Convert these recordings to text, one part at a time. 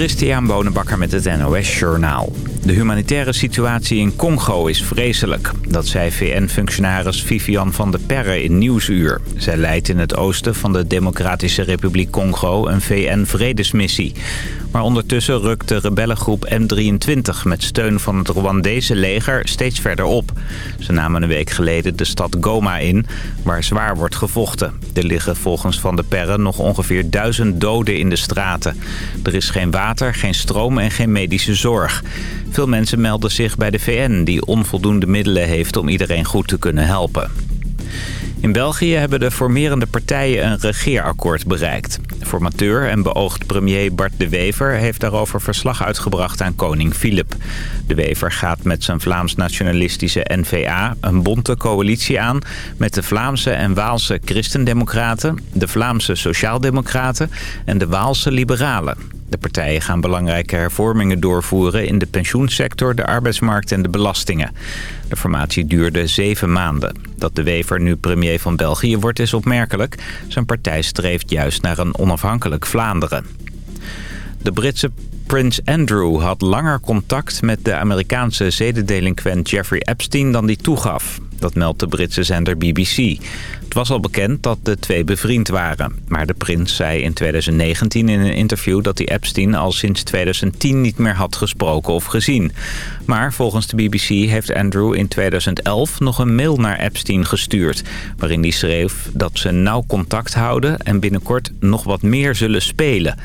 Christian Bonenbakker met het NOS Journaal. De humanitaire situatie in Congo is vreselijk. Dat zei VN-functionaris Vivian van der Perre in Nieuwsuur. Zij leidt in het oosten van de Democratische Republiek Congo een VN-vredesmissie. Maar ondertussen rukt de rebellengroep M23 met steun van het Rwandese leger steeds verder op. Ze namen een week geleden de stad Goma in, waar zwaar wordt gevochten. Er liggen volgens Van der Perre nog ongeveer duizend doden in de straten. Er is geen water, geen stroom en geen medische zorg. Veel mensen melden zich bij de VN, die onvoldoende middelen heeft om iedereen goed te kunnen helpen. In België hebben de formerende partijen een regeerakkoord bereikt. Formateur en beoogd premier Bart de Wever heeft daarover verslag uitgebracht aan koning Filip. De Wever gaat met zijn Vlaams-nationalistische N-VA een bonte coalitie aan... met de Vlaamse en Waalse Christendemocraten, de Vlaamse Sociaaldemocraten en de Waalse Liberalen. De partijen gaan belangrijke hervormingen doorvoeren in de pensioensector, de arbeidsmarkt en de belastingen. De formatie duurde zeven maanden. Dat de Wever nu premier van België wordt is opmerkelijk. Zijn partij streeft juist naar een onafhankelijk Vlaanderen. De Britse prins Andrew had langer contact met de Amerikaanse zedendelinquent Jeffrey Epstein dan die toegaf. Dat meldt de Britse zender BBC. Het was al bekend dat de twee bevriend waren. Maar de prins zei in 2019 in een interview dat hij Epstein al sinds 2010 niet meer had gesproken of gezien. Maar volgens de BBC heeft Andrew in 2011 nog een mail naar Epstein gestuurd... waarin hij schreef dat ze nauw contact houden en binnenkort nog wat meer zullen spelen...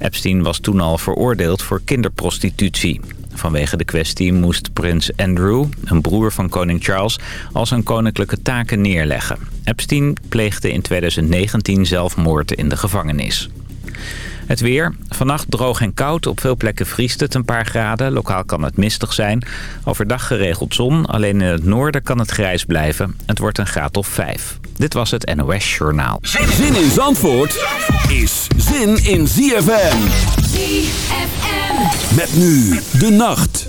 Epstein was toen al veroordeeld voor kinderprostitutie. Vanwege de kwestie moest prins Andrew, een broer van koning Charles, al zijn koninklijke taken neerleggen. Epstein pleegde in 2019 zelfmoord in de gevangenis. Het weer. Vannacht droog en koud. Op veel plekken vriest het een paar graden. Lokaal kan het mistig zijn. Overdag geregeld zon. Alleen in het noorden kan het grijs blijven. Het wordt een graad of 5. Dit was het NOS Journaal. Zin in Zandvoort is zin in ZFM. ZFM. Met nu de nacht.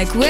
like we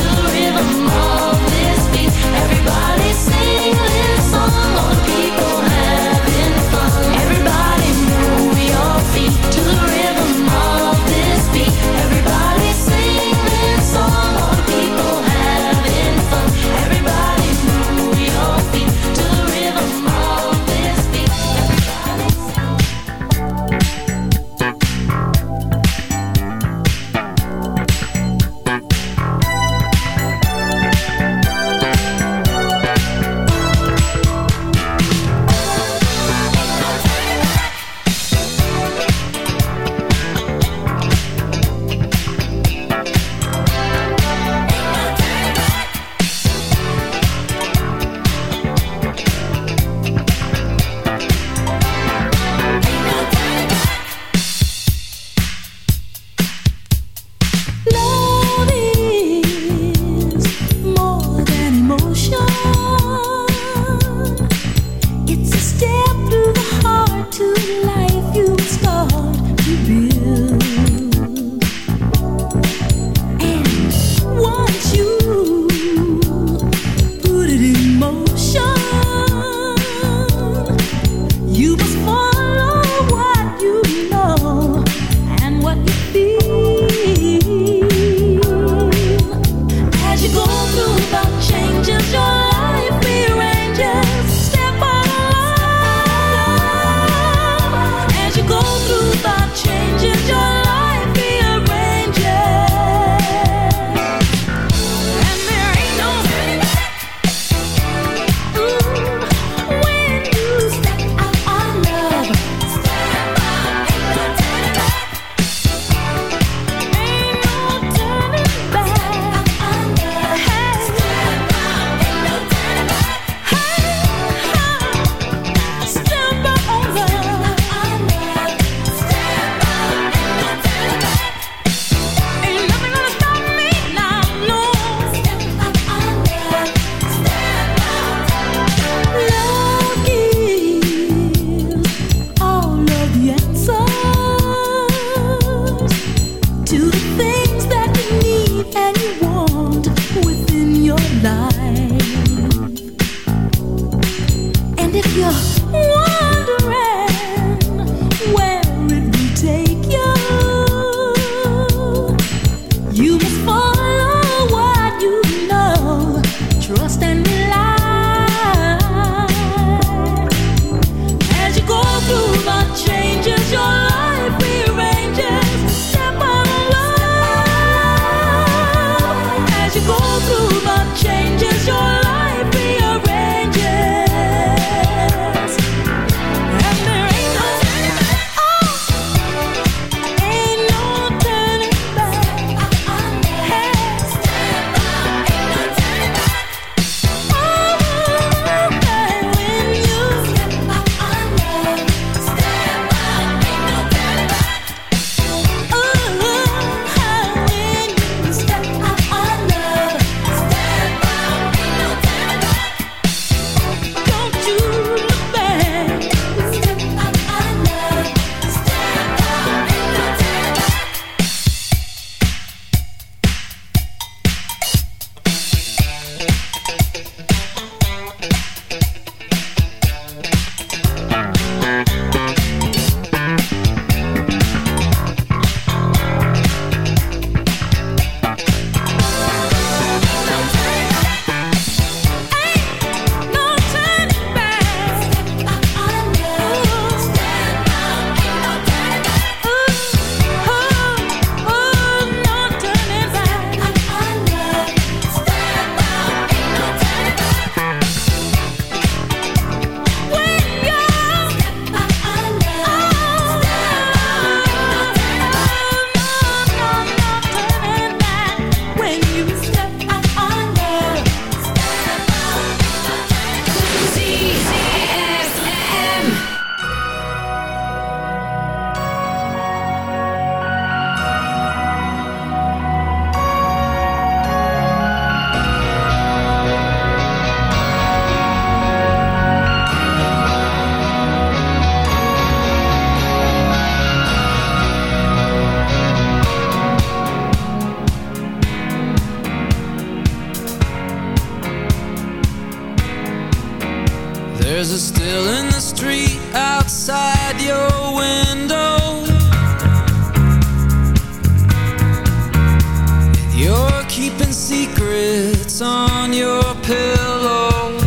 that's on your pillow.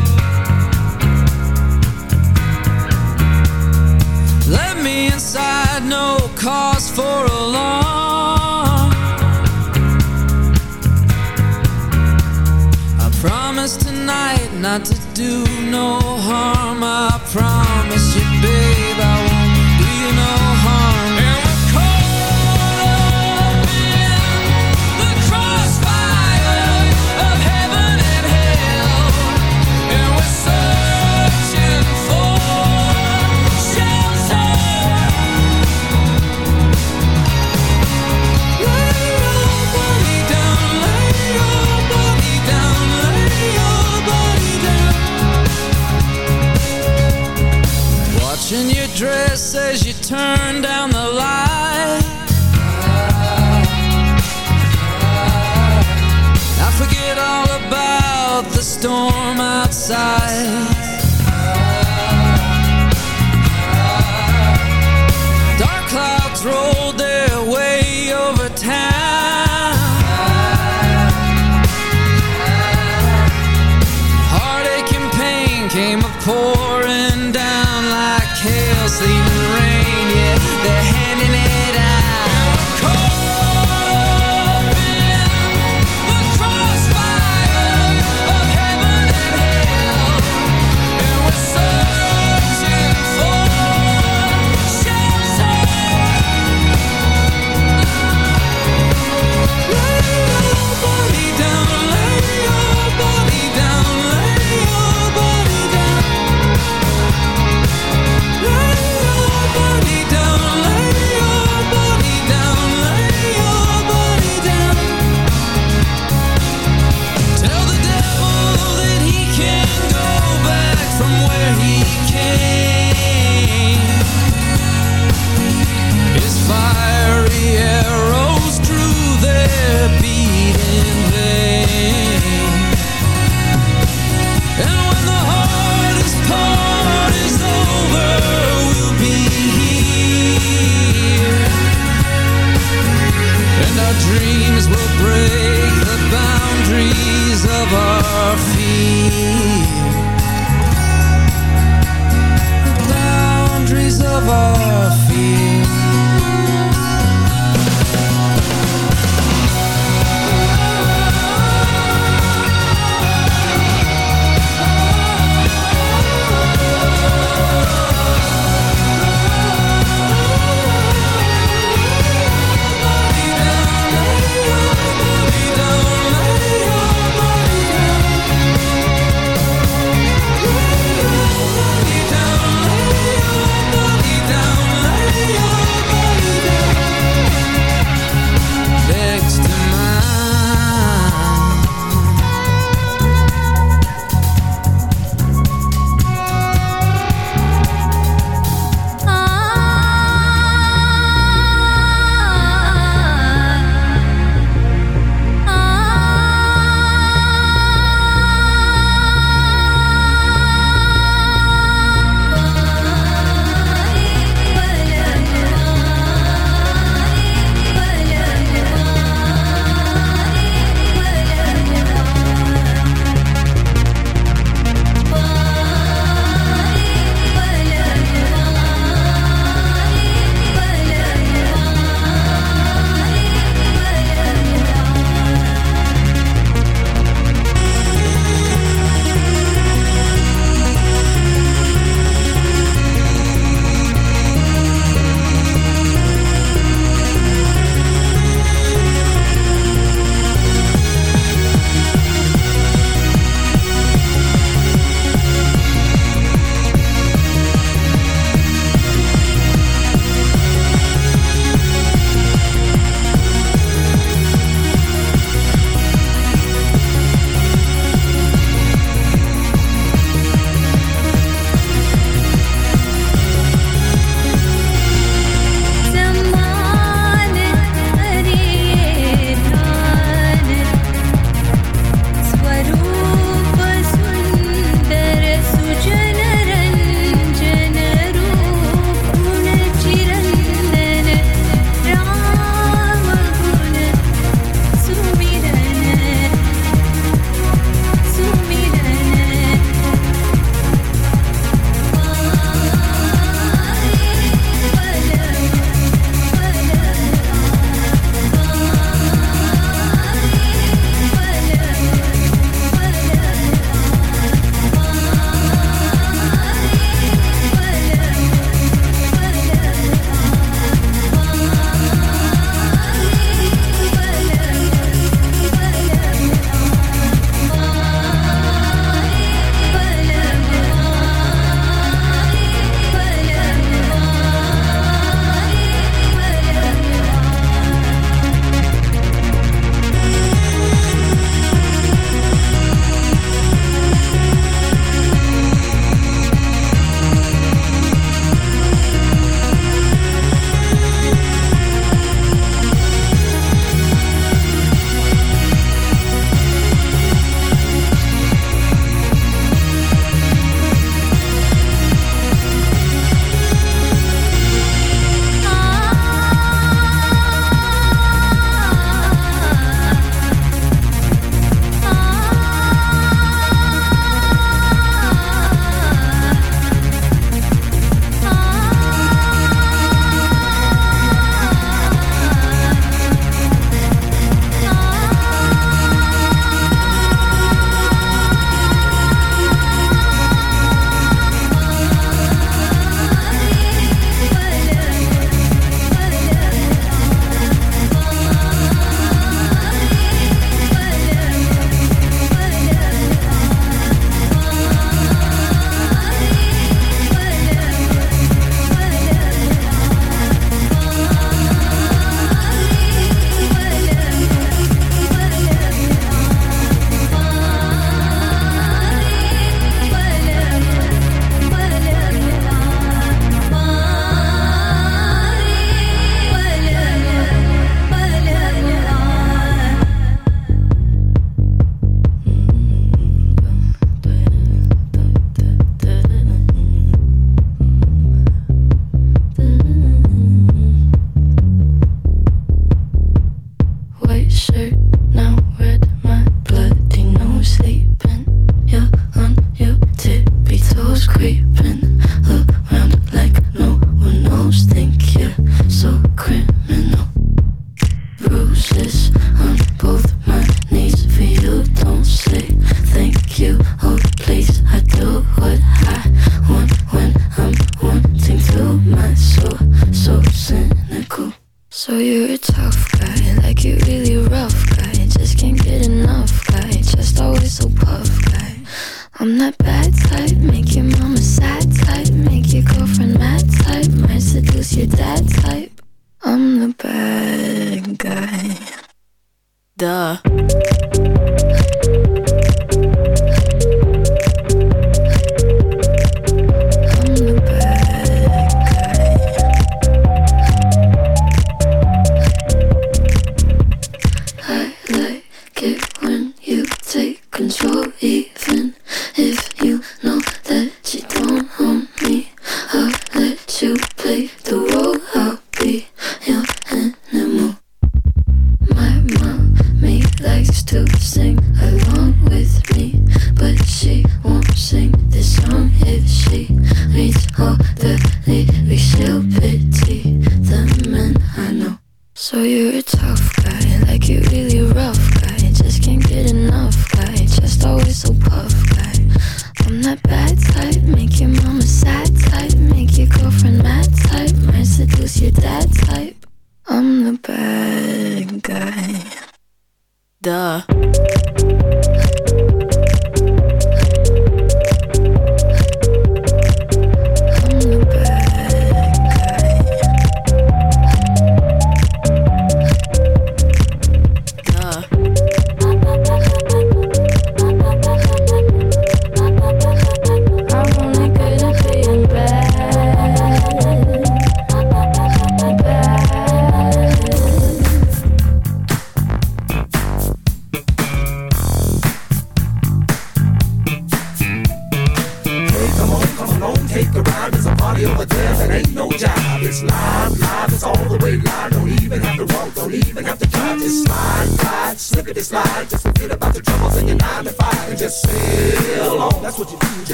Let me inside, no cause for alarm. I promise tonight not to do no harm. I promise you, babe. I storm outside.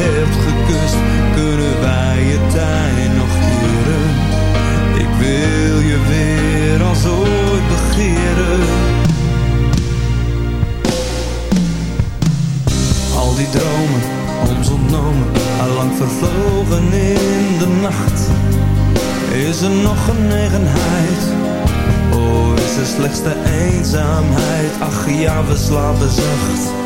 hebt gekust, kunnen wij je tijd nog keren. Ik wil je weer als ooit begeren. Al die dromen, ons ontnomen, allang vervlogen in de nacht. Is er nog genegenheid? O, oh, is er slechts de eenzaamheid? Ach ja, we slapen zacht